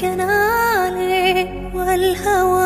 كناني له والهوى.